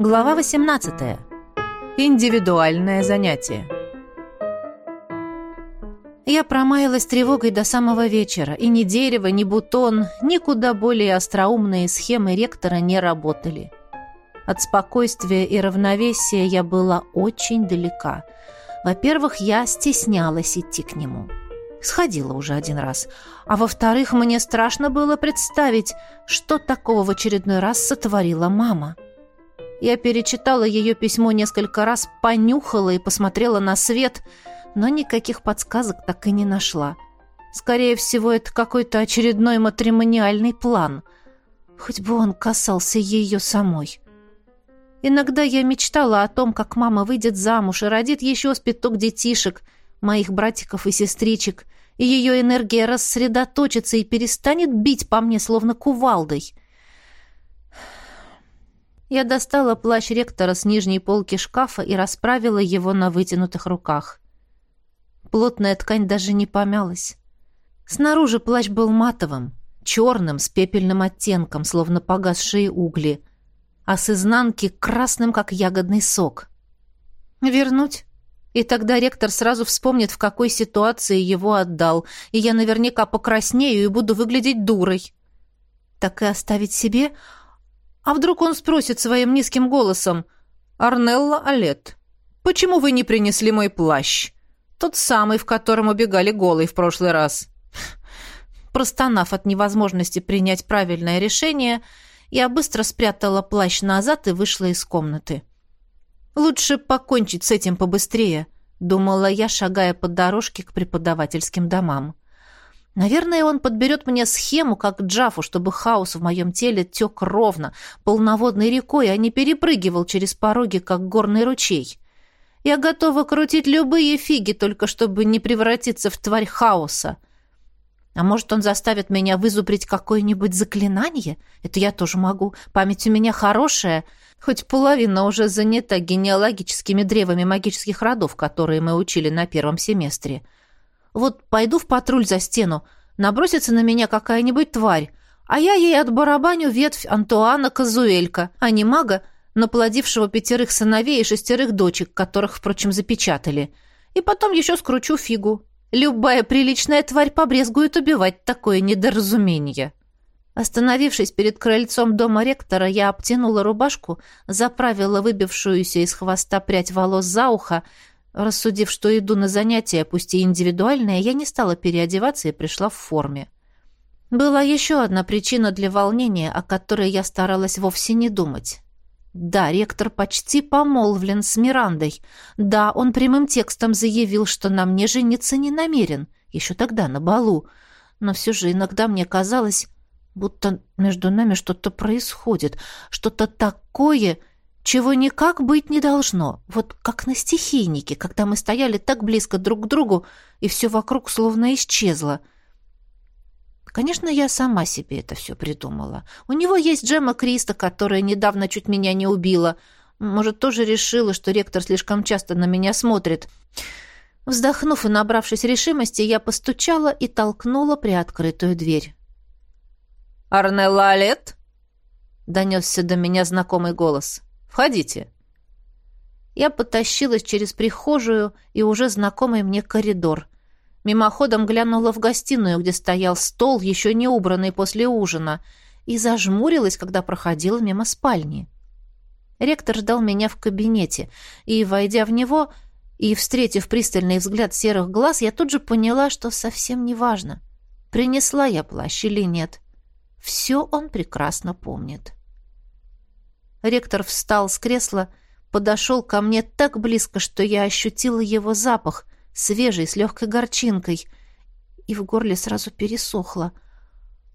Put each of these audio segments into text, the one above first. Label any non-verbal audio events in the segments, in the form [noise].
Глава 18. Индивидуальное занятие. Я промаялась тревогой до самого вечера, и ни дерево, ни бутон, ни куда более остроумные схемы ректора не работали. От спокойствия и равновесия я была очень далека. Во-первых, я стеснялась идти к нему. Сходила уже один раз. А во-вторых, мне страшно было представить, что такого в очередной раз сотворила мама. Я перечитала ее письмо несколько раз, понюхала и посмотрела на свет, но никаких подсказок так и не нашла. Скорее всего, это какой-то очередной матримониальный план. Хоть бы он касался ее самой. Иногда я мечтала о том, как мама выйдет замуж и родит еще с пяток детишек, моих братиков и сестричек, и ее энергия рассредоточится и перестанет бить по мне, словно кувалдой. Я достала плащ ректора с нижней полки шкафа и расправила его на вытянутых руках. Плотная ткань даже не помялась. Снаружи плащ был матовым, черным, с пепельным оттенком, словно погасшие угли, а с изнанки красным, как ягодный сок. «Вернуть?» И тогда ректор сразу вспомнит, в какой ситуации его отдал, и я наверняка покраснею и буду выглядеть дурой. Так и оставить себе? А вдруг он спросит своим низким голосом, «Арнелла Алет, почему вы не принесли мой плащ? Тот самый, в котором убегали голый в прошлый раз». Простонав от невозможности принять правильное решение, я быстро спрятала плащ назад и вышла из комнаты. «Лучше покончить с этим побыстрее», — думала я, шагая по дорожке к преподавательским домам. Наверное, он подберет мне схему, как Джафу, чтобы хаос в моем теле тек ровно, полноводной рекой, а не перепрыгивал через пороги, как горный ручей. Я готова крутить любые фиги, только чтобы не превратиться в тварь хаоса. А может, он заставит меня вызубрить какое-нибудь заклинание? Это я тоже могу. Память у меня хорошая, хоть половина уже занята генеалогическими древами магических родов, которые мы учили на первом семестре. — вот пойду в патруль за стену, набросится на меня какая-нибудь тварь, а я ей отбарабаню ветвь Антуана Казуэлька, а не мага, наплодившего пятерых сыновей и шестерых дочек, которых, впрочем, запечатали. И потом еще скручу фигу. Любая приличная тварь побрезгует убивать такое недоразумение. Остановившись перед крыльцом дома ректора, я обтянула рубашку, заправила выбившуюся из хвоста прядь волос за ухо, Рассудив, что иду на занятия, пусть и индивидуальные, я не стала переодеваться и пришла в форме. Была еще одна причина для волнения, о которой я старалась вовсе не думать. Да, ректор почти помолвлен с Мирандой. Да, он прямым текстом заявил, что на мне жениться не намерен, еще тогда на балу. Но все же иногда мне казалось, будто между нами что-то происходит, что-то такое, чего никак быть не должно. Вот как на стихийнике, когда мы стояли так близко друг к другу, и все вокруг словно исчезло. Конечно, я сама себе это все придумала. У него есть Джема Криста, которая недавно чуть меня не убила. Может, тоже решила, что ректор слишком часто на меня смотрит. Вздохнув и набравшись решимости, я постучала и толкнула приоткрытую дверь. «Арнелла Алет?» — донесся до меня знакомый голос. Входите». Я потащилась через прихожую и уже знакомый мне коридор. Мимоходом глянула в гостиную, где стоял стол, еще не убранный после ужина, и зажмурилась, когда проходила мимо спальни. Ректор ждал меня в кабинете, и, войдя в него и встретив пристальный взгляд серых глаз, я тут же поняла, что совсем не важно, принесла я плащ или нет. Все он прекрасно помнит. Ректор встал с кресла, подошел ко мне так близко, что я ощутила его запах, свежий, с легкой горчинкой, и в горле сразу пересохло.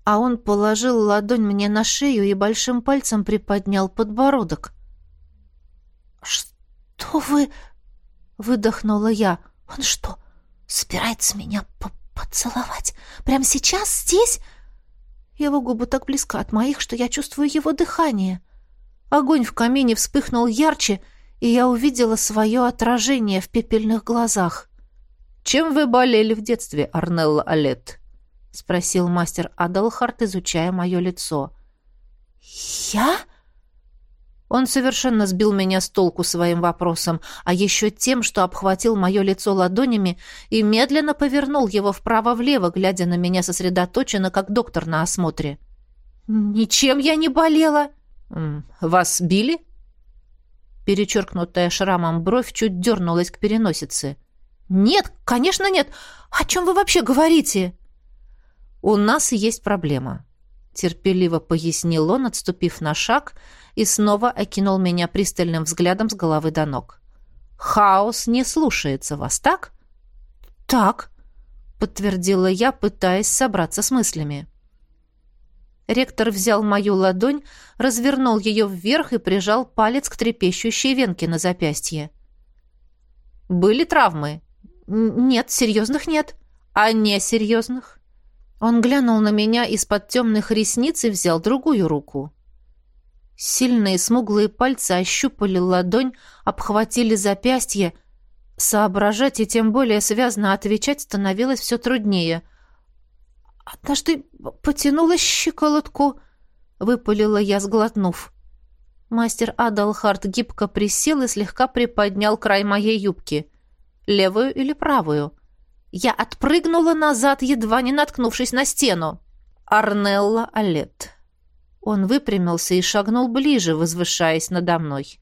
А он положил ладонь мне на шею и большим пальцем приподнял подбородок. «Что вы...» — выдохнула я. «Он что, собирается меня по поцеловать? Прямо сейчас, здесь?» Его губы так близко от моих, что я чувствую его дыхание. Огонь в камине вспыхнул ярче, и я увидела свое отражение в пепельных глазах. «Чем вы болели в детстве, Арнелла Алет?» — спросил мастер Адалхарт, изучая мое лицо. «Я?» Он совершенно сбил меня с толку своим вопросом, а еще тем, что обхватил мое лицо ладонями и медленно повернул его вправо-влево, глядя на меня сосредоточенно, как доктор на осмотре. «Ничем я не болела!» «Вас били?» Перечеркнутая шрамом бровь чуть дернулась к переносице. «Нет, конечно нет! О чем вы вообще говорите?» «У нас есть проблема», — терпеливо пояснил он, отступив на шаг — и снова окинул меня пристальным взглядом с головы до ног. «Хаос не слушается вас, так?» «Так», — подтвердила я, пытаясь собраться с мыслями. Ректор взял мою ладонь, развернул ее вверх и прижал палец к трепещущей венке на запястье. «Были травмы?» «Нет, серьезных нет». «А несерьезных?» Он глянул на меня из-под темных ресниц и взял другую руку. Сильные смуглые пальцы ощупали ладонь, обхватили запястье. Соображать и тем более связно отвечать становилось все труднее. «Однажды потянула щиколотку», — выпалила я, сглотнув. Мастер Адалхард гибко присел и слегка приподнял край моей юбки. Левую или правую? Я отпрыгнула назад, едва не наткнувшись на стену. Арнелла Алет. Он выпрямился и шагнул ближе, возвышаясь надо мной.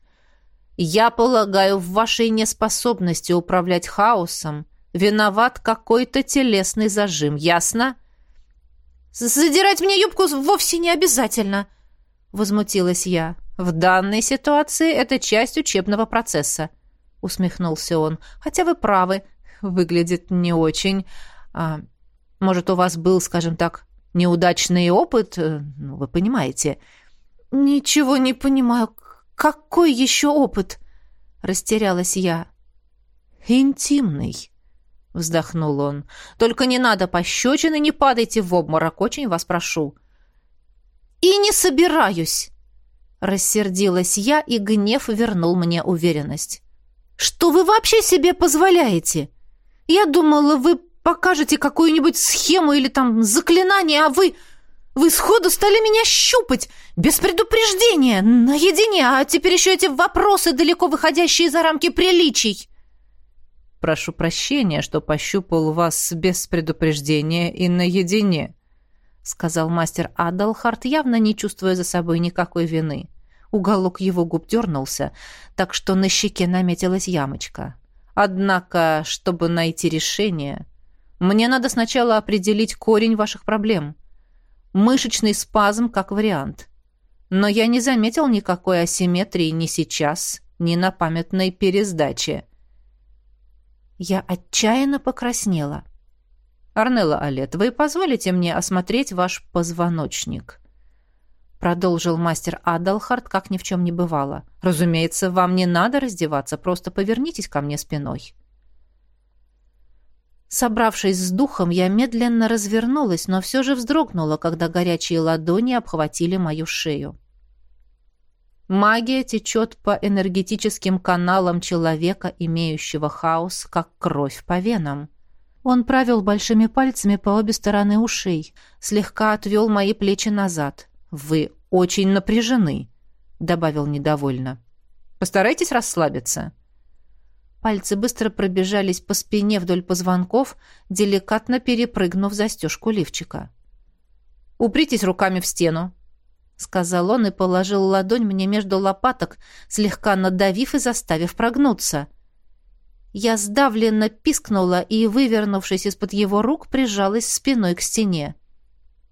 «Я полагаю, в вашей неспособности управлять хаосом виноват какой-то телесный зажим, ясно?» «Задирать мне юбку вовсе не обязательно», — возмутилась я. «В данной ситуации это часть учебного процесса», — усмехнулся он. «Хотя вы правы, выглядит не очень. А, может, у вас был, скажем так, Неудачный опыт, э, ну, вы понимаете. Ничего не понимаю. Какой еще опыт? Растерялась я. Интимный, вздохнул он. Только не надо пощечины, не падайте в обморок, очень вас прошу. И не собираюсь. Рассердилась я, и гнев вернул мне уверенность. «Что вы вообще себе позволяете? Я думала, вы покажете какую-нибудь схему или там заклинание, а вы... Вы сходу стали меня щупать, без предупреждения, наедине, а теперь еще эти вопросы, далеко выходящие за рамки приличий. Прошу прощения, что пощупал вас без предупреждения и наедине, сказал мастер Адалхарт, явно не чувствуя за собой никакой вины. Уголок его губ дернулся, так что на щеке наметилась ямочка. Однако, чтобы найти решение, мне надо сначала определить корень ваших проблем. Мышечный спазм как вариант. Но я не заметил никакой асимметрии ни сейчас, ни на памятной пересдаче. Я отчаянно покраснела. «Арнелла Алет, вы позволите мне осмотреть ваш позвоночник?» Продолжил мастер Адалхард, как ни в чем не бывало. «Разумеется, вам не надо раздеваться, просто повернитесь ко мне спиной». Собравшись с духом, я медленно развернулась, но все же вздрогнула, когда горячие ладони обхватили мою шею. Магия течет по энергетическим каналам человека, имеющего хаос, как кровь по венам. Он провел большими пальцами по обе стороны ушей, слегка отвел мои плечи назад. «Вы очень напряжены», — добавил недовольно. «Постарайтесь расслабиться». Пальцы быстро пробежались по спине вдоль позвонков, деликатно перепрыгнув застежку лифчика. «Упритесь руками в стену», — сказал он и положил ладонь мне между лопаток, слегка надавив и заставив прогнуться. Я сдавленно пискнула и, вывернувшись из-под его рук, прижалась спиной к стене.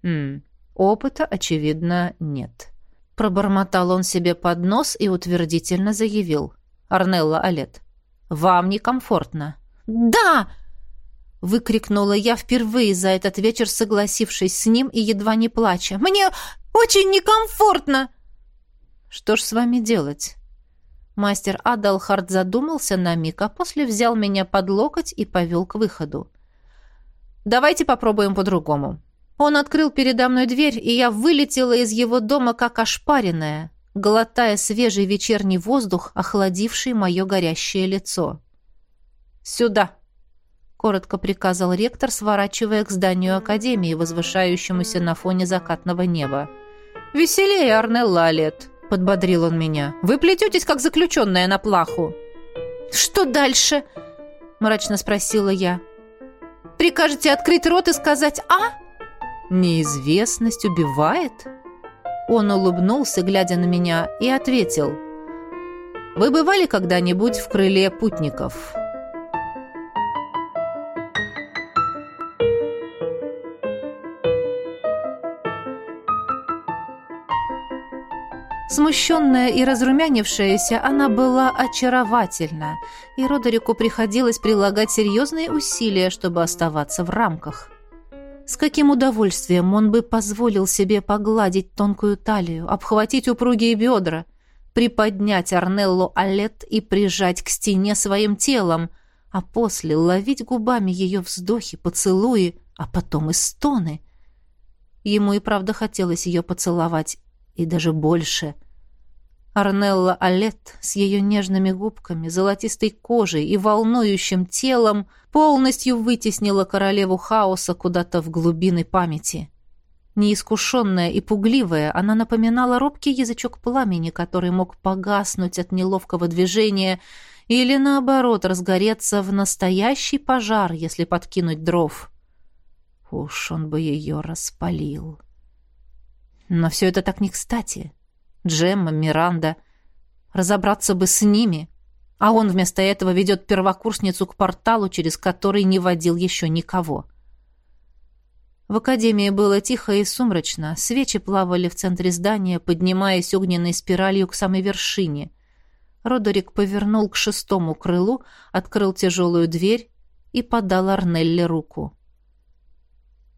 «Хм, опыта, очевидно, нет». Пробормотал он себе под нос и утвердительно заявил. «Арнелла Олет, вам некомфортно». «Да!» — выкрикнула я впервые за этот вечер, согласившись с ним и едва не плача. «Мне очень некомфортно!» «Что ж с вами делать?» Мастер Адалхард задумался на миг, а после взял меня под локоть и повел к выходу. «Давайте попробуем по-другому». Он открыл передо мной дверь, и я вылетела из его дома как ошпаренная глотая свежий вечерний воздух, охладивший мое горящее лицо. «Сюда!» — коротко приказал ректор, сворачивая к зданию Академии, возвышающемуся на фоне закатного неба. «Веселее, Арнелла Олет!» — подбодрил он меня. «Вы плететесь, как заключенная на плаху». «Что дальше?» — мрачно спросила я. «Прикажете открыть рот и сказать «а»?» «Неизвестность убивает?» Он улыбнулся, глядя на меня, и ответил. «Вы бывали когда-нибудь в крыле путников?» Смущенная и разрумянившаяся, она была очаровательна, и Родерику приходилось прилагать серьезные усилия, чтобы оставаться в рамках. С каким удовольствием он бы позволил себе погладить тонкую талию, обхватить упругие бедра, приподнять Арнеллу Алет и прижать к стене своим телом, а после ловить губами ее вздохи, поцелуи, а потом и стоны. Ему и правда хотелось ее поцеловать, и даже больше. Арнелла Алет с ее нежными губками, золотистой кожей и волнующим телом полностью вытеснила королеву хаоса куда-то в глубины памяти. Неискушенная и пугливая, она напоминала робкий язычок пламени, который мог погаснуть от неловкого движения или, наоборот, разгореться в настоящий пожар, если подкинуть дров. Уж он бы ее распалил. Но все это так не кстати. Джемма, Миранда. Разобраться бы с ними. А он вместо этого ведет первокурсницу к порталу, через который не водил еще никого. В академии было тихо и сумрачно. Свечи плавали в центре здания, поднимаясь огненной спиралью к самой вершине. Родерик повернул к шестому крылу, открыл тяжелую дверь и подал Арнелле руку.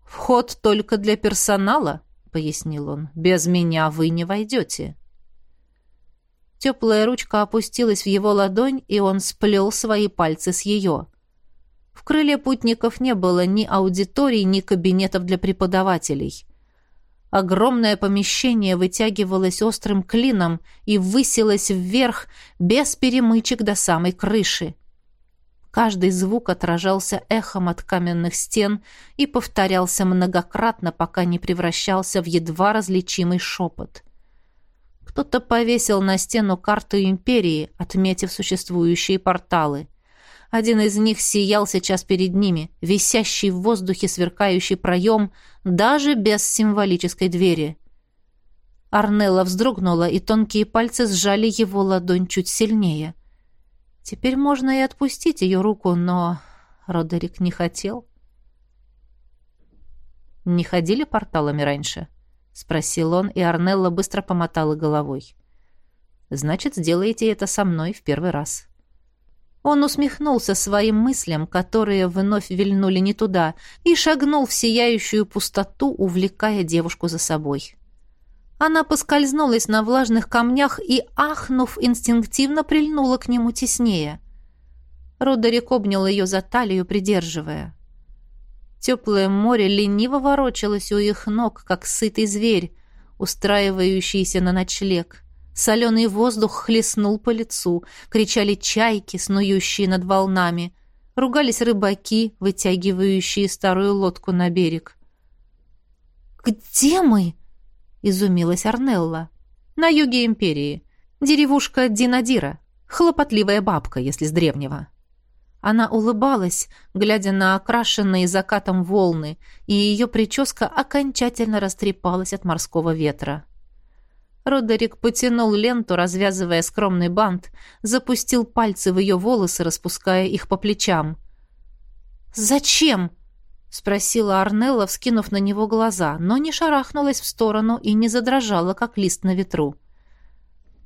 «Вход только для персонала», — пояснил он. «Без меня вы не войдете». Теплая ручка опустилась в его ладонь, и он сплел свои пальцы с ее. В крыле путников не было ни аудиторий, ни кабинетов для преподавателей. Огромное помещение вытягивалось острым клином и высилось вверх, без перемычек до самой крыши. Каждый звук отражался эхом от каменных стен и повторялся многократно, пока не превращался в едва различимый шепот. Кто-то повесил на стену карту империи, отметив существующие порталы. Один из них сиял сейчас перед ними, висящий в воздухе сверкающий проем, даже без символической двери. Арнелла вздрогнула, и тонкие пальцы сжали его ладонь чуть сильнее. Теперь можно и отпустить ее руку, но Родерик не хотел. «Не ходили порталами раньше?» — спросил он, и Арнелла быстро помотала головой. «Значит, сделаете это со мной в первый раз». Он усмехнулся своим мыслям, которые вновь вильнули не туда, и шагнул в сияющую пустоту, увлекая девушку за собой. Она поскользнулась на влажных камнях и, ахнув, инстинктивно прильнула к нему теснее. Родерик обнял ее за талию, придерживая. Теплое море лениво ворочалось у их ног, как сытый зверь, устраивающийся на ночлег. Соленый воздух хлестнул по лицу, кричали чайки, снующие над волнами, ругались рыбаки, вытягивающие старую лодку на берег. «Где мы?» — изумилась Арнелла. «На юге империи. Деревушка Динадира. Хлопотливая бабка, если с древнего». Она улыбалась, глядя на окрашенные закатом волны, и ее прическа окончательно растрепалась от морского ветра. Родерик потянул ленту, развязывая скромный бант, запустил пальцы в ее волосы, распуская их по плечам. «Зачем?» — спросила Арнелла, вскинув на него глаза, но не шарахнулась в сторону и не задрожала, как лист на ветру.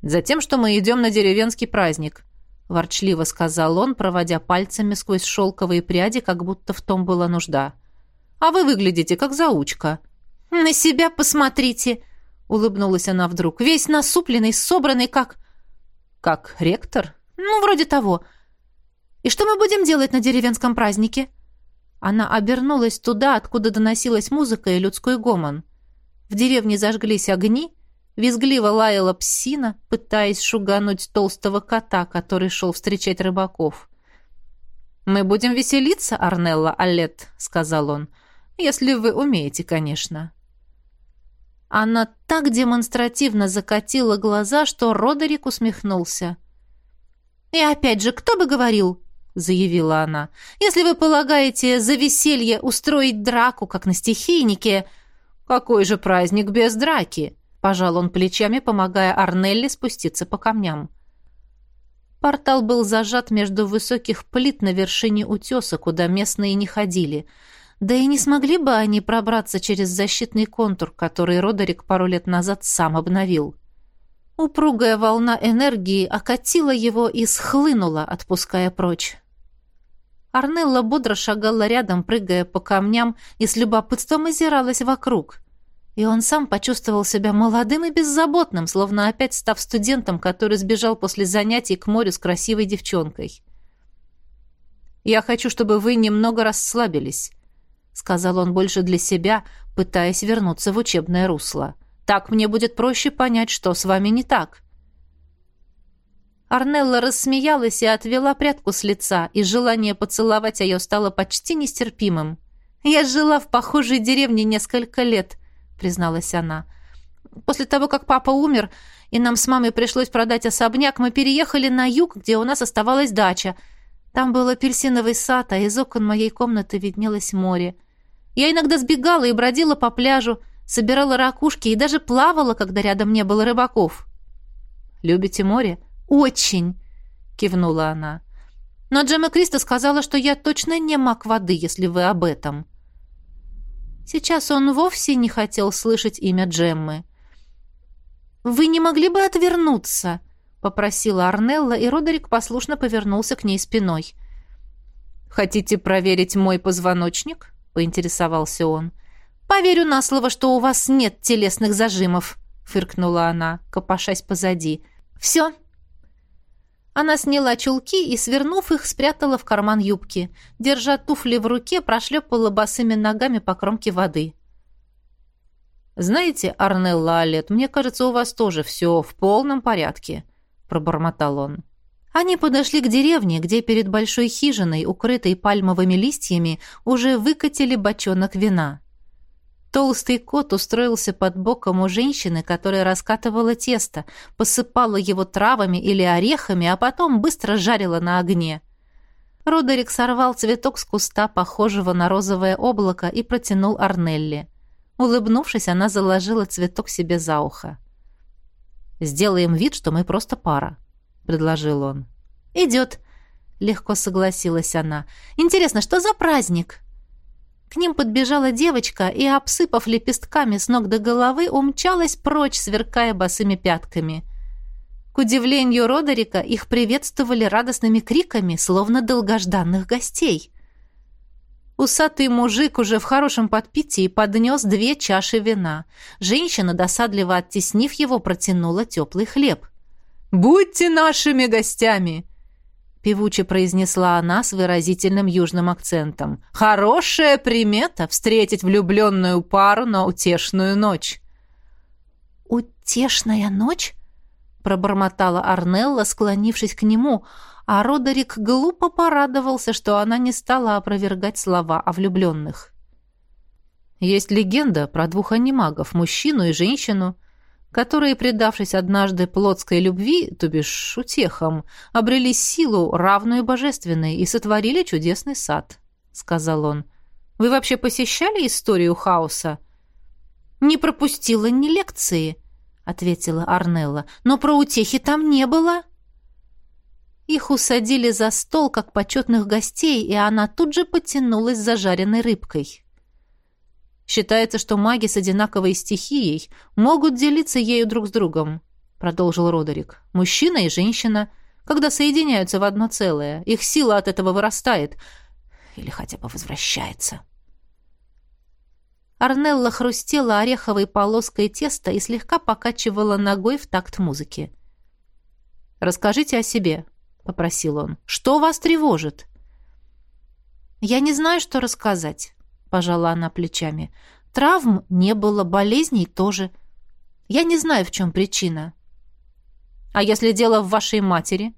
«Затем, что мы идем на деревенский праздник», — ворчливо сказал он, проводя пальцами сквозь шелковые пряди, как будто в том была нужда. «А вы выглядите, как заучка». «На себя посмотрите!» — улыбнулась она вдруг. «Весь насупленный, собранный, как...» «Как ректор?» «Ну, вроде того. И что мы будем делать на деревенском празднике?» Она обернулась туда, откуда доносилась музыка и людской гомон. В деревне зажглись огни, визгливо лаяла псина, пытаясь шугануть толстого кота, который шел встречать рыбаков. «Мы будем веселиться, Арнелла Аллет», — сказал он, — «если вы умеете, конечно». Она так демонстративно закатила глаза, что Родерик усмехнулся. «И опять же, кто бы говорил?» — заявила она. «Если вы полагаете за веселье устроить драку, как на стихийнике...» «Какой же праздник без драки?» — пожал он плечами, помогая Арнелли спуститься по камням. Портал был зажат между высоких плит на вершине утеса, куда местные не ходили — да и не смогли бы они пробраться через защитный контур, который Родерик пару лет назад сам обновил. Упругая волна энергии окатила его и схлынула, отпуская прочь. Арнелла бодро шагала рядом, прыгая по камням, и с любопытством озиралась вокруг. И он сам почувствовал себя молодым и беззаботным, словно опять став студентом, который сбежал после занятий к морю с красивой девчонкой. «Я хочу, чтобы вы немного расслабились», — сказал он больше для себя, пытаясь вернуться в учебное русло. «Так мне будет проще понять, что с вами не так». Арнелла рассмеялась и отвела прядку с лица, и желание поцеловать ее стало почти нестерпимым. «Я жила в похожей деревне несколько лет», — призналась она. «После того, как папа умер, и нам с мамой пришлось продать особняк, мы переехали на юг, где у нас оставалась дача. Там был апельсиновый сад, а из окон моей комнаты виднелось море. Я иногда сбегала и бродила по пляжу, собирала ракушки и даже плавала, когда рядом не было рыбаков. «Любите море?» «Очень!» — кивнула она. «Но Джемма Криста сказала, что я точно не маг воды, если вы об этом». Сейчас он вовсе не хотел слышать имя Джеммы. «Вы не могли бы отвернуться?» — попросила Арнелла, и Родерик послушно повернулся к ней спиной. «Хотите проверить мой позвоночник?» — поинтересовался он. «Поверю на слово, что у вас нет телесных зажимов», — фыркнула она, копошась позади. «Все». Она сняла чулки и, свернув их, спрятала в карман юбки. Держа туфли в руке, прошлепала босыми ногами по кромке воды. «Знаете, Арнелла Алет, мне кажется, у вас тоже все в полном порядке», — пробормотал он. Они подошли к деревне, где перед большой хижиной, укрытой пальмовыми листьями, уже выкатили бочонок вина. Толстый кот устроился под боком у женщины, которая раскатывала тесто, посыпала его травами или орехами, а потом быстро жарила на огне. Родерик сорвал цветок с куста, похожего на розовое облако, и протянул Арнелли. Улыбнувшись, она заложила цветок себе за ухо. «Сделаем вид, что мы просто пара», — предложил он. «Идет», — легко согласилась она. «Интересно, что за праздник?» К ним подбежала девочка и, обсыпав лепестками с ног до головы, умчалась прочь, сверкая босыми пятками. К удивлению Родерика, их приветствовали радостными криками, словно долгожданных гостей. Усатый мужик уже в хорошем подпитии поднес две чаши вина. Женщина, досадливо оттеснив его, протянула теплый хлеб. «Будьте нашими гостями!» Певуче произнесла она с выразительным южным акцентом. «Хорошая примета встретить влюбленную пару на утешную ночь!» «Утешная ночь?» пробормотала Арнелла, склонившись к нему, а Родерик глупо порадовался, что она не стала опровергать слова о влюбленных. Есть легенда про двух анимагов, мужчину и женщину, которые, предавшись однажды плотской любви, то бишь утехам, обрели силу, равную божественной, и сотворили чудесный сад», — сказал он. «Вы вообще посещали историю хаоса?» «Не пропустила ни лекции», — ответила Арнелла. «Но про утехи там не было». Их усадили за стол, как почетных гостей, и она тут же потянулась за жареной рыбкой. Считается, что маги с одинаковой стихией могут делиться ею друг с другом, продолжил Родерик. Мужчина и женщина, когда соединяются в одно целое, их сила от этого вырастает или хотя бы возвращается. Арнелла хрустела ореховой полоской теста и слегка покачивала ногой в такт музыки. «Расскажите о себе», — попросил он. «Что вас тревожит?» «Я не знаю, что рассказать пожала она плечами. Травм не было, болезней тоже. Я не знаю, в чем причина. А если дело в вашей матери?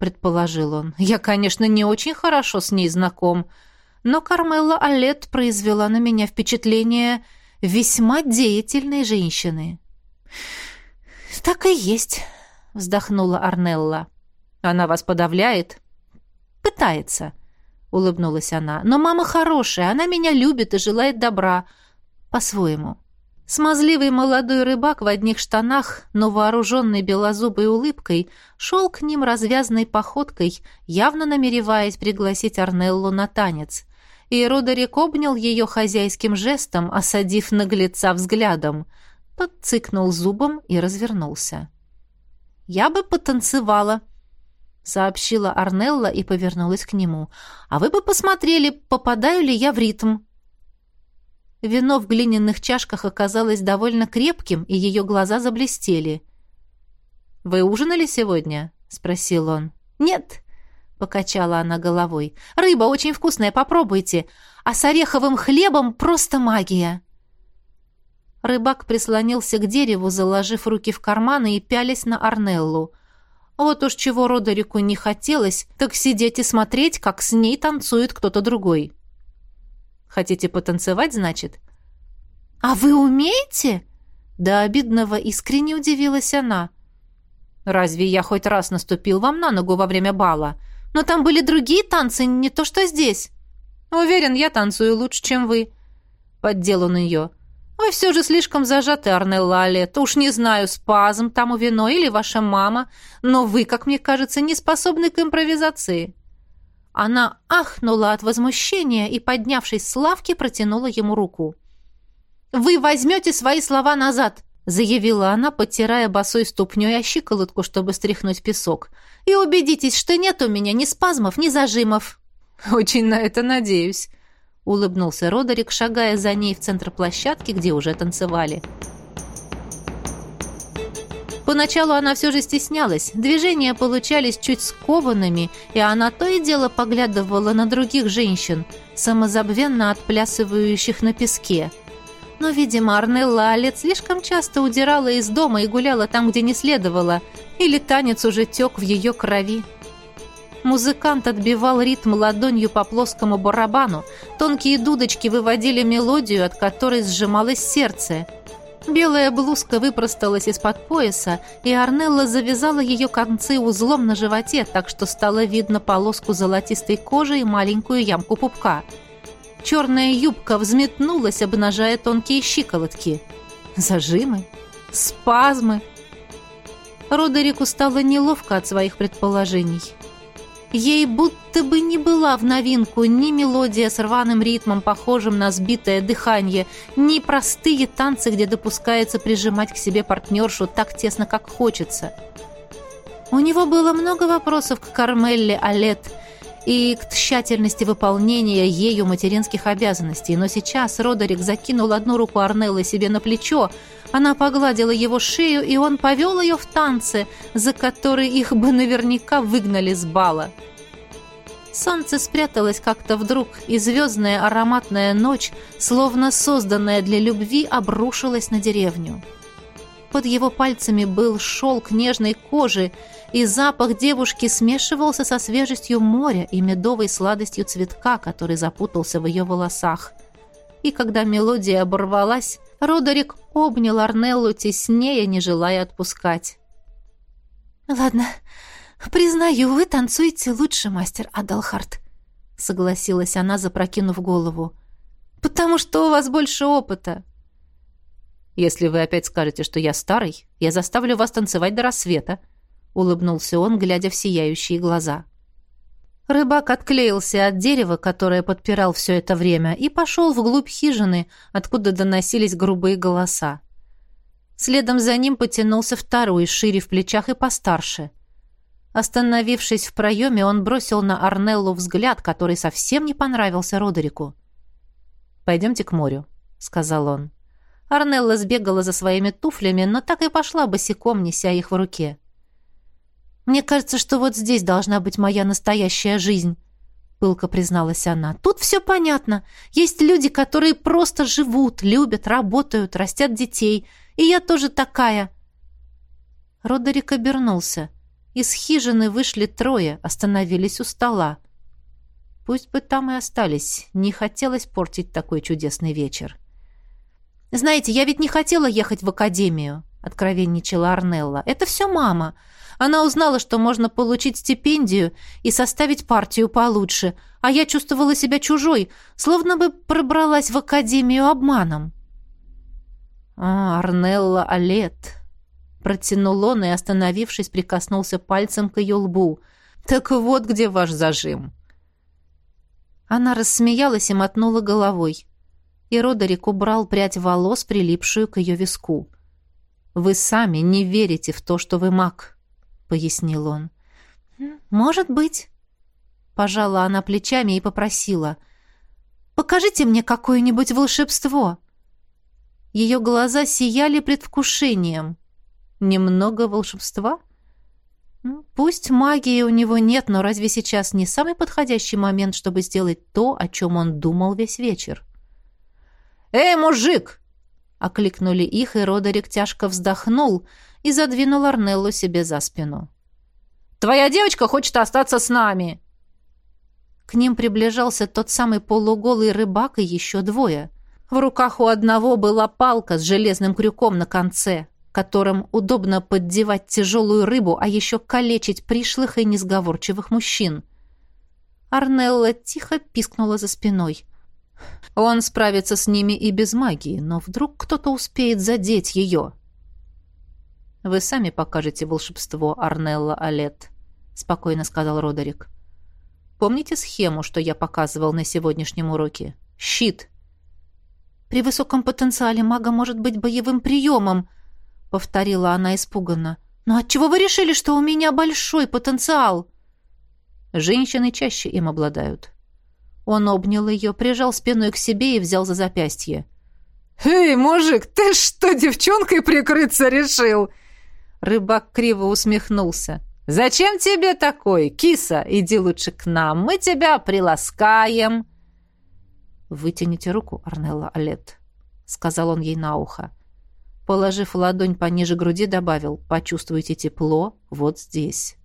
предположил он. Я, конечно, не очень хорошо с ней знаком, но Кармелла Алет произвела на меня впечатление весьма деятельной женщины. «Так и есть», — вздохнула Арнелла. «Она вас подавляет?» «Пытается», — улыбнулась она. «Но мама хорошая, она меня любит и желает добра. По-своему». Смазливый молодой рыбак в одних штанах, но вооруженный белозубой улыбкой, шел к ним развязной походкой, явно намереваясь пригласить Арнеллу на танец. И Родерик обнял ее хозяйским жестом, осадив наглеца взглядом. Тот цыкнул зубом и развернулся. «Я бы потанцевала», — сообщила Арнелла и повернулась к нему. «А вы бы посмотрели, попадаю ли я в ритм». Вино в глиняных чашках оказалось довольно крепким, и ее глаза заблестели. «Вы ужинали сегодня?» — спросил он. «Нет», — покачала она головой. «Рыба очень вкусная, попробуйте. А с ореховым хлебом просто магия». Рыбак прислонился к дереву, заложив руки в карманы и пялись на Арнеллу. Вот уж чего Родерику не хотелось, так сидеть и смотреть, как с ней танцует кто-то другой. Хотите потанцевать, значит?» «А вы умеете?» До обидного искренне удивилась она. «Разве я хоть раз наступил вам на ногу во время бала? Но там были другие танцы, не то что здесь». «Уверен, я танцую лучше, чем вы». Поддел он ее. «Вы все же слишком зажаты, Арнелла Алет. Уж не знаю, спазм у вино или ваша мама, но вы, как мне кажется, не способны к импровизации». Она ахнула от возмущения и, поднявшись с лавки, протянула ему руку. «Вы возьмете свои слова назад!» заявила она, подтирая босой ступней о щиколотку, чтобы стряхнуть песок. «И убедитесь, что нет у меня ни спазмов, ни зажимов». «Очень на это надеюсь», — улыбнулся Родерик, шагая за ней в центр площадки, где уже танцевали. Поначалу она все же стеснялась, движения получались чуть скованными, и она то и дело поглядывала на других женщин, самозабвенно отплясывающих на песке. Но, видимо, Арнелла Алет слишком часто удирала из дома и гуляла там, где не следовало, или танец уже тек в ее крови. Музыкант отбивал ритм ладонью по плоскому барабану, тонкие дудочки выводили мелодию, от которой сжималось сердце – Белая блузка выпросталась из-под пояса, и Арнелла завязала ее концы узлом на животе, так что стало видно полоску золотистой кожи и маленькую ямку пупка. Черная юбка взметнулась, обнажая тонкие щиколотки. Зажимы? Спазмы? Родерику стало неловко от своих предположений. Ей будто бы не была в новинку ни мелодия с рваным ритмом, похожим на сбитое дыхание, ни простые танцы, где допускается прижимать к себе партнершу так тесно, как хочется. У него было много вопросов к Кармелле Алет и к тщательности выполнения ею материнских обязанностей, но сейчас Родерик закинул одну руку Арнеллы себе на плечо, она погладила его шею, и он повел ее в танцы, за которые их бы наверняка выгнали с бала. Солнце спряталось как-то вдруг, и звездная ароматная ночь, словно созданная для любви, обрушилась на деревню. Под его пальцами был шелк нежной кожи, и запах девушки смешивался со свежестью моря и медовой сладостью цветка, который запутался в ее волосах. И когда мелодия оборвалась, Родерик обнял Арнеллу теснее, не желая отпускать. «Ладно, признаю, вы танцуете лучше, мастер Адалхарт», — согласилась она, запрокинув голову. «Потому что у вас больше опыта». «Если вы опять скажете, что я старый, я заставлю вас танцевать до рассвета», — улыбнулся он, глядя в сияющие глаза. Рыбак отклеился от дерева, которое подпирал все это время, и пошел вглубь хижины, откуда доносились грубые голоса. Следом за ним потянулся второй, шире в плечах и постарше. Остановившись в проеме, он бросил на Арнеллу взгляд, который совсем не понравился Родерику. «Пойдемте к морю», — сказал он. Арнелла сбегала за своими туфлями, но так и пошла босиком, неся их в руке. «Мне кажется, что вот здесь должна быть моя настоящая жизнь», — пылко призналась она. «Тут все понятно. Есть люди, которые просто живут, любят, работают, растят детей. И я тоже такая». Родерик обернулся. Из хижины вышли трое, остановились у стола. Пусть бы там и остались, не хотелось портить такой чудесный вечер. Знаете, я ведь не хотела ехать в академию, откровенничала Арнелла. Это все мама. Она узнала, что можно получить стипендию и составить партию получше, а я чувствовала себя чужой, словно бы пробралась в академию обманом. А, Арнелла Алет, протянул он и, остановившись, прикоснулся пальцем к ее лбу. Так вот где ваш зажим. Она рассмеялась и мотнула головой и Родерик убрал прядь волос, прилипшую к ее виску. «Вы сами не верите в то, что вы маг», — пояснил он. «Может быть». Пожала она плечами и попросила. «Покажите мне какое-нибудь волшебство». Ее глаза сияли предвкушением. «Немного волшебства?» Пусть магии у него нет, но разве сейчас не самый подходящий момент, чтобы сделать то, о чем он думал весь вечер? «Эй, мужик!» — окликнули их, и Родерик тяжко вздохнул и задвинул Арнеллу себе за спину. «Твоя девочка хочет остаться с нами!» К ним приближался тот самый полуголый рыбак и еще двое. В руках у одного была палка с железным крюком на конце, которым удобно поддевать тяжелую рыбу, а еще калечить пришлых и несговорчивых мужчин. Арнелла тихо пискнула за спиной. Он справится с ними и без магии, но вдруг кто-то успеет задеть ее. «Вы сами покажете волшебство Арнелла Алет», — спокойно сказал Родерик. «Помните схему, что я показывал на сегодняшнем уроке? Щит!» «При высоком потенциале мага может быть боевым приемом», — повторила она испуганно. «Но отчего вы решили, что у меня большой потенциал?» «Женщины чаще им обладают», он обнял ее, прижал спиной к себе и взял за запястье. «Эй, мужик, ты что, девчонкой прикрыться решил?» Рыбак криво усмехнулся. «Зачем тебе такой? Киса, иди лучше к нам, мы тебя приласкаем!» «Вытяните руку, Арнелла Алет», — сказал он ей на ухо. Положив ладонь пониже груди, добавил «Почувствуйте тепло вот здесь».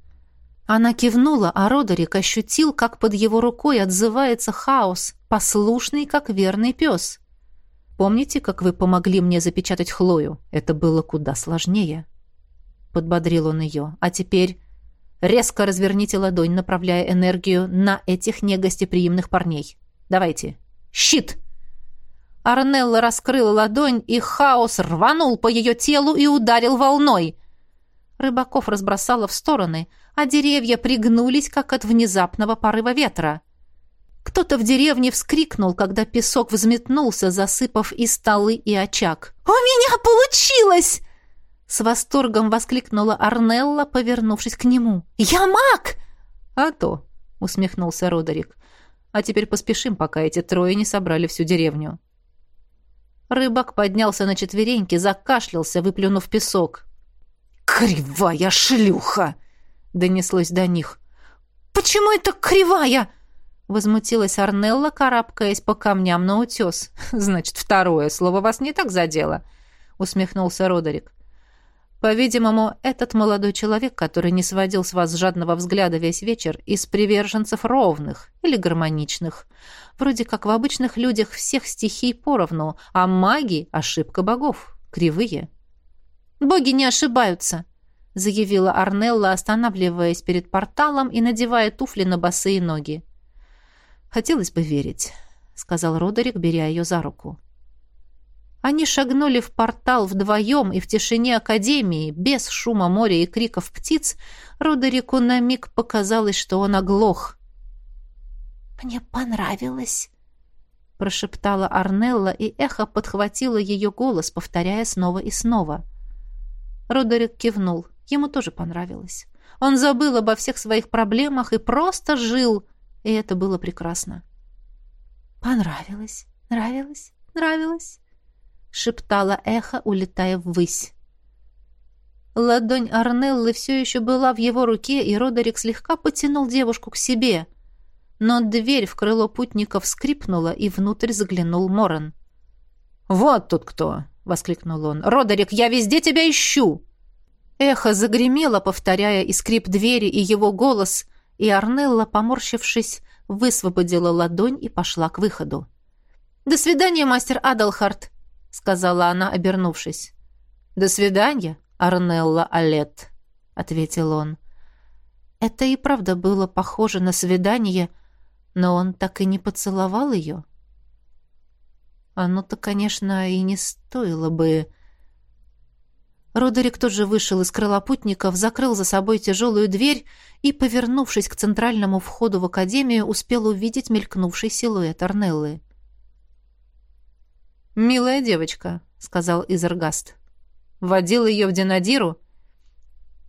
Она кивнула, а Родерик ощутил, как под его рукой отзывается хаос, послушный, как верный пес. «Помните, как вы помогли мне запечатать Хлою? Это было куда сложнее». Подбодрил он ее. «А теперь резко разверните ладонь, направляя энергию на этих негостеприимных парней. Давайте. Щит!» Арнелла раскрыла ладонь, и хаос рванул по ее телу и ударил волной. Рыбаков разбросало в стороны — а деревья пригнулись, как от внезапного порыва ветра. Кто-то в деревне вскрикнул, когда песок взметнулся, засыпав и столы, и очаг. «У меня получилось!» С восторгом воскликнула Арнелла, повернувшись к нему. «Я маг!» «А то!» — усмехнулся Родерик. «А теперь поспешим, пока эти трое не собрали всю деревню». Рыбак поднялся на четвереньки, закашлялся, выплюнув песок. «Кривая шлюха!» Донеслось до них. «Почему это кривая?» Возмутилась Арнелла, карабкаясь по камням на утес. [laughs] «Значит, второе слово вас не так задело», — усмехнулся Родерик. «По-видимому, этот молодой человек, который не сводил с вас жадного взгляда весь вечер, из приверженцев ровных или гармоничных. Вроде как в обычных людях всех стихий поровну, а маги — ошибка богов, кривые». «Боги не ошибаются», заявила Арнелла, останавливаясь перед порталом и надевая туфли на босые ноги. «Хотелось бы верить», — сказал Родерик, беря ее за руку. Они шагнули в портал вдвоем, и в тишине Академии, без шума моря и криков птиц, Родерику на миг показалось, что он оглох. «Мне понравилось», — прошептала Арнелла, и эхо подхватило ее голос, повторяя снова и снова. Родерик кивнул. Ему тоже понравилось. Он забыл обо всех своих проблемах и просто жил, и это было прекрасно. «Понравилось, нравилось, нравилось», — шептала эхо, улетая ввысь. Ладонь Арнеллы все еще была в его руке, и Родерик слегка потянул девушку к себе. Но дверь в крыло путников скрипнула, и внутрь заглянул Моран. «Вот тут кто!» — воскликнул он. «Родерик, я везде тебя ищу!» Эхо загремело, повторяя и скрип двери, и его голос, и Арнелла, поморщившись, высвободила ладонь и пошла к выходу. «До свидания, мастер Адалхарт», — сказала она, обернувшись. «До свидания, Арнелла Алет», — ответил он. Это и правда было похоже на свидание, но он так и не поцеловал ее. Оно-то, конечно, и не стоило бы... Родерик тоже вышел из крыла путников, закрыл за собой тяжелую дверь и, повернувшись к центральному входу в академию, успел увидеть мелькнувший силуэт Арнеллы. «Милая девочка», — сказал Изергаст. «Водил ее в Динадиру?»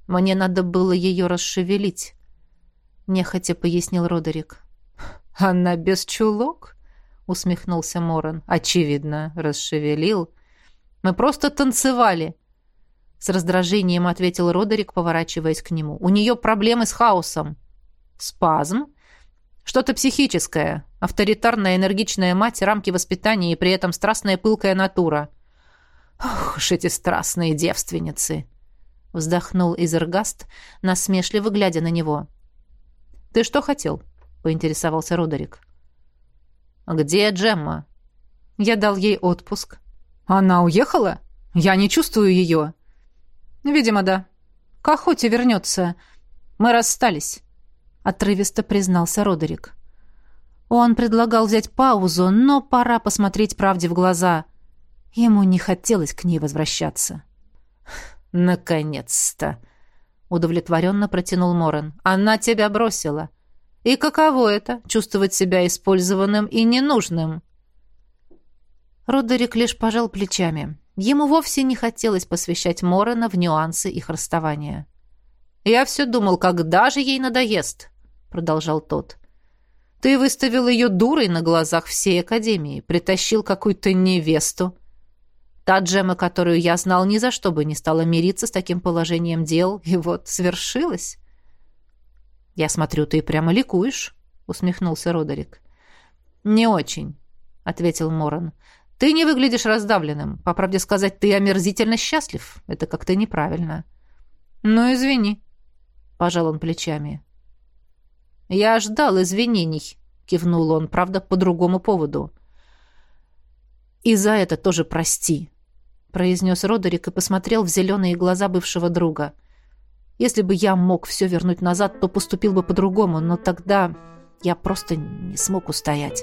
«Мне надо было ее расшевелить», — нехотя пояснил Родерик. «Она без чулок?» — усмехнулся Моран. «Очевидно, расшевелил. Мы просто танцевали». С раздражением ответил Родерик, поворачиваясь к нему. «У нее проблемы с хаосом». «Спазм?» «Что-то психическое. Авторитарная энергичная мать, рамки воспитания и при этом страстная пылкая натура». «Ох уж эти страстные девственницы!» Вздохнул Изергаст, насмешливо глядя на него. «Ты что хотел?» — поинтересовался Родерик. «Где Джемма?» «Я дал ей отпуск». «Она уехала? Я не чувствую ее». «Видимо, да. К охоте вернется. Мы расстались», — отрывисто признался Родерик. Он предлагал взять паузу, но пора посмотреть правде в глаза. Ему не хотелось к ней возвращаться. «Наконец-то!» — удовлетворенно протянул Морен. «Она тебя бросила. И каково это — чувствовать себя использованным и ненужным?» Родерик лишь пожал плечами. Ему вовсе не хотелось посвящать Морена в нюансы их расставания. «Я все думал, когда же ей надоест?» — продолжал тот. «Ты выставил ее дурой на глазах всей Академии, притащил какую-то невесту. Та Джема, которую я знал, ни за что бы не стала мириться с таким положением дел, и вот свершилось». «Я смотрю, ты прямо ликуешь», — усмехнулся Родерик. «Не очень», — ответил Моран. Ты не выглядишь раздавленным. По правде сказать, ты омерзительно счастлив. Это как-то неправильно. Ну, извини. Пожал он плечами. Я ждал извинений, кивнул он, правда, по другому поводу. И за это тоже прости, произнес Родерик и посмотрел в зеленые глаза бывшего друга. Если бы я мог все вернуть назад, то поступил бы по-другому, но тогда я просто не смог устоять.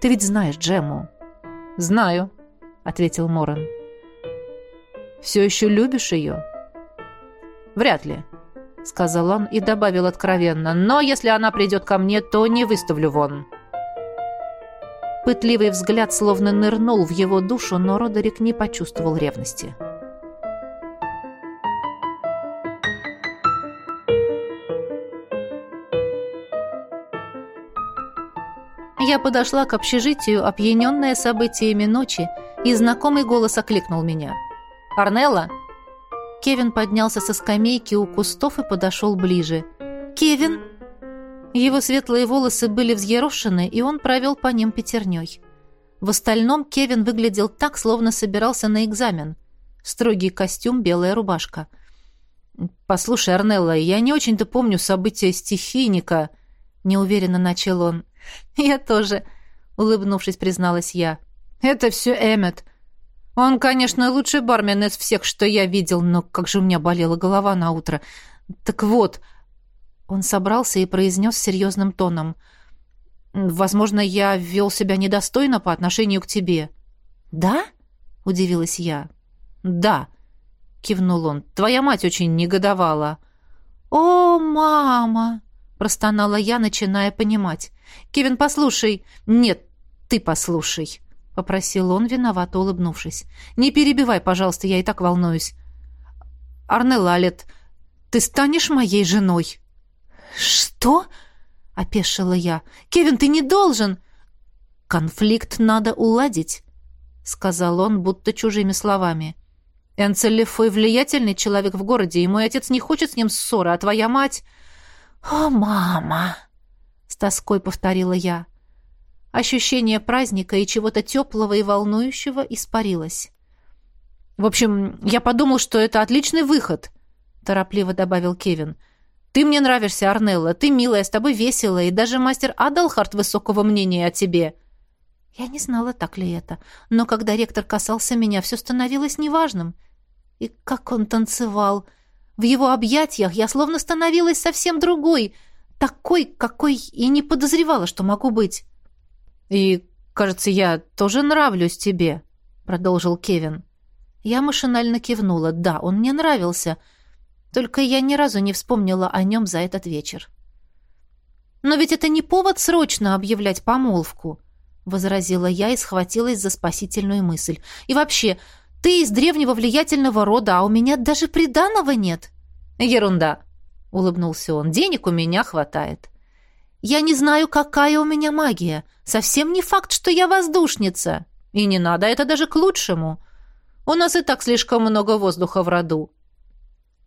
Ты ведь знаешь Джему. «Знаю», — ответил Моран. «Все еще любишь ее?» «Вряд ли», — сказал он и добавил откровенно. «Но если она придет ко мне, то не выставлю вон». Пытливый взгляд словно нырнул в его душу, но Родерик не почувствовал ревности. Я подошла к общежитию, опьяненная событиями ночи, и знакомый голос окликнул меня. «Арнелла!» Кевин поднялся со скамейки у кустов и подошел ближе. «Кевин!» Его светлые волосы были взъерошены, и он провел по ним пятерней. В остальном Кевин выглядел так, словно собирался на экзамен. Строгий костюм, белая рубашка. «Послушай, Арнелла, я не очень-то помню события стихийника», — неуверенно начал он. [laughs] «Я тоже», — улыбнувшись, призналась я. «Это все Эммет. Он, конечно, лучший бармен из всех, что я видел, но как же у меня болела голова на утро. Так вот...» Он собрался и произнес серьезным тоном. «Возможно, я вел себя недостойно по отношению к тебе». «Да?» — удивилась я. «Да», — кивнул он. «Твоя мать очень негодовала». «О, мама!» — простонала я, начиная понимать. «Кевин, послушай!» «Нет, ты послушай!» — попросил он, виновато улыбнувшись. «Не перебивай, пожалуйста, я и так волнуюсь. Арнелла Алет, ты станешь моей женой?» «Что?» — опешила я. «Кевин, ты не должен!» «Конфликт надо уладить», — сказал он, будто чужими словами. «Энцеллифой влиятельный человек в городе, и мой отец не хочет с ним ссоры, а твоя мать...» «О, мама!» с тоской повторила я. Ощущение праздника и чего-то теплого и волнующего испарилось. «В общем, я подумал, что это отличный выход», — торопливо добавил Кевин. «Ты мне нравишься, Арнелла, ты милая, с тобой весело, и даже мастер Адалхарт высокого мнения о тебе». Я не знала, так ли это, но когда ректор касался меня, все становилось неважным. И как он танцевал! В его объятиях я словно становилась совсем другой, такой, какой и не подозревала, что могу быть. «И, кажется, я тоже нравлюсь тебе», — продолжил Кевин. Я машинально кивнула. Да, он мне нравился. Только я ни разу не вспомнила о нем за этот вечер. «Но ведь это не повод срочно объявлять помолвку», — возразила я и схватилась за спасительную мысль. «И вообще, ты из древнего влиятельного рода, а у меня даже приданого нет». «Ерунда», — улыбнулся он. «Денег у меня хватает». «Я не знаю, какая у меня магия. Совсем не факт, что я воздушница. И не надо, это даже к лучшему. У нас и так слишком много воздуха в роду.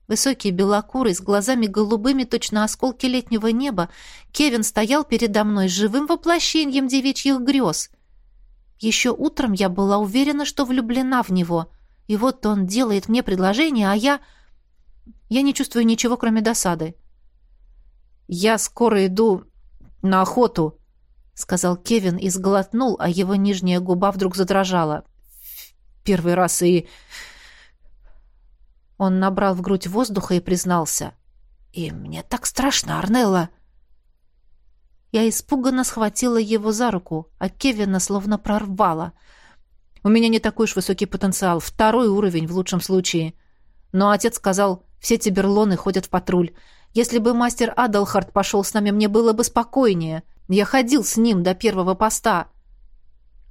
Высокий белокурый, с глазами голубыми, точно осколки летнего неба, Кевин стоял передо мной живым воплощением девичьих грез. Еще утром я была уверена, что влюблена в него. И вот он делает мне предложение, а я... Я не чувствую ничего, кроме досады. «Я скоро иду на охоту», — сказал Кевин и сглотнул, а его нижняя губа вдруг задрожала. «Первый раз и...» Он набрал в грудь воздуха и признался. «И мне так страшно, Арнелла!» Я испуганно схватила его за руку, а Кевина словно прорвала. «У меня не такой уж высокий потенциал, второй уровень в лучшем случае. Но отец сказал, все тиберлоны ходят в патруль. Если бы мастер Адалхард пошел с нами, мне было бы спокойнее. Я ходил с ним до первого поста».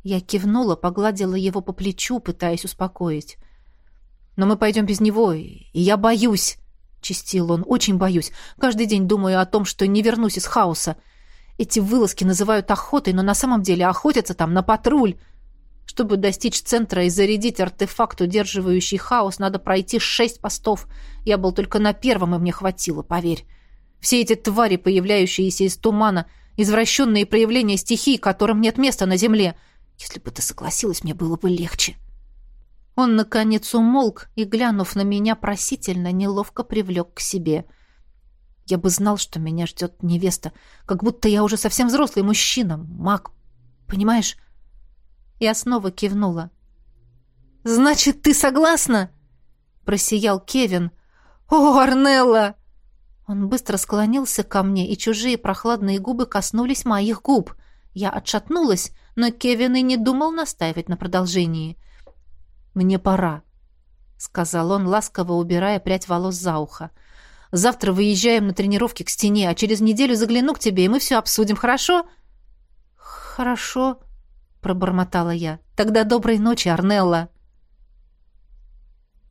Я кивнула, погладила его по плечу, пытаясь успокоить. Но мы пойдем без него, и я боюсь, — чистил он, — очень боюсь. Каждый день думаю о том, что не вернусь из хаоса. Эти вылазки называют охотой, но на самом деле охотятся там на патруль. Чтобы достичь центра и зарядить артефакт, удерживающий хаос, надо пройти шесть постов. Я был только на первом, и мне хватило, поверь. Все эти твари, появляющиеся из тумана, извращенные проявления стихий, которым нет места на земле. Если бы ты согласилась, мне было бы легче. — он, наконец, умолк и, глянув на меня просительно, неловко привлек к себе. Я бы знал, что меня ждет невеста, как будто я уже совсем взрослый мужчина, маг, понимаешь? Я снова кивнула. «Значит, ты согласна?» — просиял Кевин. «О, Арнелла!» Он быстро склонился ко мне, и чужие прохладные губы коснулись моих губ. Я отшатнулась, но Кевин и не думал настаивать на продолжении — «Мне пора», — сказал он, ласково убирая прядь волос за ухо. «Завтра выезжаем на тренировки к стене, а через неделю загляну к тебе, и мы все обсудим, хорошо?» «Хорошо», — пробормотала я. «Тогда доброй ночи, Арнелла».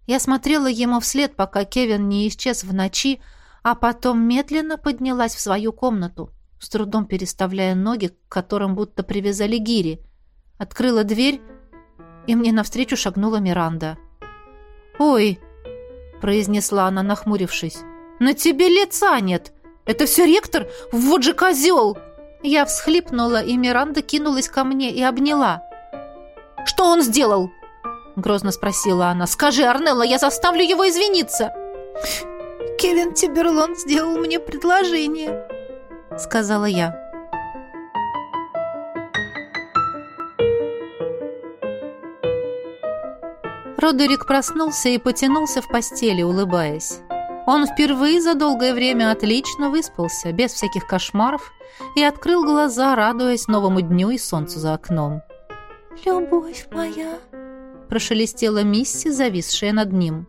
Я смотрела ему вслед, пока Кевин не исчез в ночи, а потом медленно поднялась в свою комнату, с трудом переставляя ноги, к которым будто привязали гири. Открыла дверь и мне навстречу шагнула Миранда. «Ой!» — произнесла она, нахмурившись. «На тебе лица нет! Это все ректор? Вот же козел!» Я всхлипнула, и Миранда кинулась ко мне и обняла. «Что он сделал?» — грозно спросила она. «Скажи, Арнелла, я заставлю его извиниться!» «Кевин Тиберлон сделал мне предложение», — сказала я. Родерик проснулся и потянулся в постели, улыбаясь. Он впервые за долгое время отлично выспался, без всяких кошмаров, и открыл глаза, радуясь новому дню и солнцу за окном. «Любовь моя!» – прошелестела Мисси, зависшая над ним.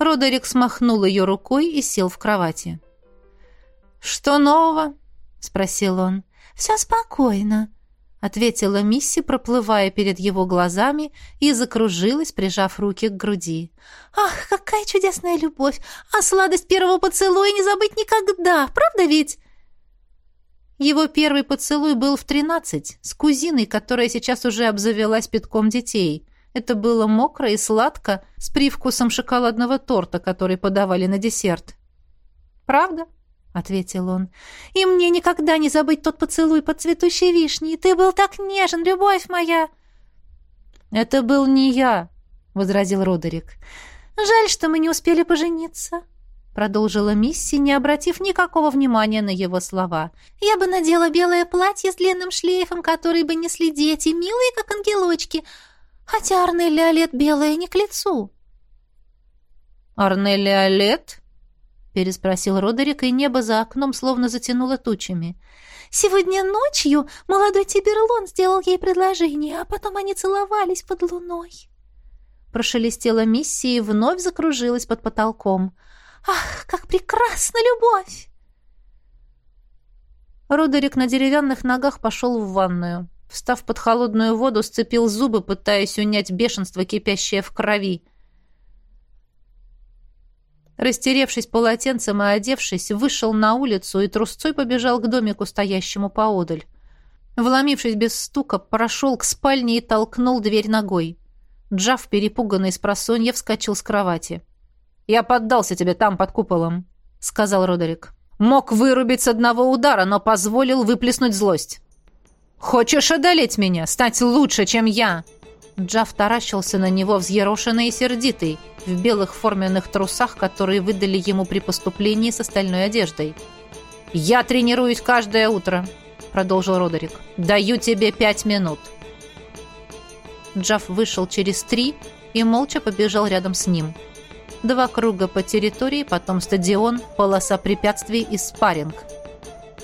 Родерик смахнул ее рукой и сел в кровати. «Что нового?» – спросил он. «Все спокойно», ответила Мисси, проплывая перед его глазами, и закружилась, прижав руки к груди. «Ах, какая чудесная любовь! А сладость первого поцелуя не забыть никогда, правда ведь?» Его первый поцелуй был в тринадцать, с кузиной, которая сейчас уже обзавелась пятком детей. Это было мокро и сладко, с привкусом шоколадного торта, который подавали на десерт. «Правда?» Ответил он. «И мне никогда не забыть тот поцелуй под цветущей вишней. Ты был так нежен, любовь моя!» «Это был не я», — возразил Родерик. «Жаль, что мы не успели пожениться», — продолжила Мисси, не обратив никакого внимания на его слова. «Я бы надела белое платье с длинным шлейфом, который бы несли дети, милые, как ангелочки, хотя Арнелли Олет белое не к лицу». «Арнелли Олет?» Переспросил Родерик, и небо за окном словно затянуло тучами. «Сегодня ночью молодой Тиберлон сделал ей предложение, а потом они целовались под луной». Прошелестела миссия и вновь закружилась под потолком. «Ах, как прекрасна любовь!» Родерик на деревянных ногах пошел в ванную. Встав под холодную воду, сцепил зубы, пытаясь унять бешенство, кипящее в крови. Растеревшись полотенцем и одевшись, вышел на улицу и трусцой побежал к домику, стоящему поодаль. Вломившись без стука, прошел к спальне и толкнул дверь ногой. Джав, перепуганный с просонья, вскочил с кровати. «Я поддался тебе там, под куполом», — сказал Родерик. «Мог вырубить с одного удара, но позволил выплеснуть злость. Хочешь одолеть меня, стать лучше, чем я?» Джав таращился на него взъерошенный и сердитый, в белых форменных трусах, которые выдали ему при поступлении с остальной одеждой. «Я тренируюсь каждое утро», — продолжил Родерик. «Даю тебе пять минут». Джав вышел через три и молча побежал рядом с ним. Два круга по территории, потом стадион, полоса препятствий и спарринг.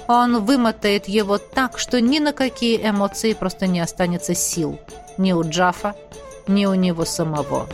Он вымотает его так, что ни на какие эмоции просто не останется сил. Ни у Джафа, ни у него самого.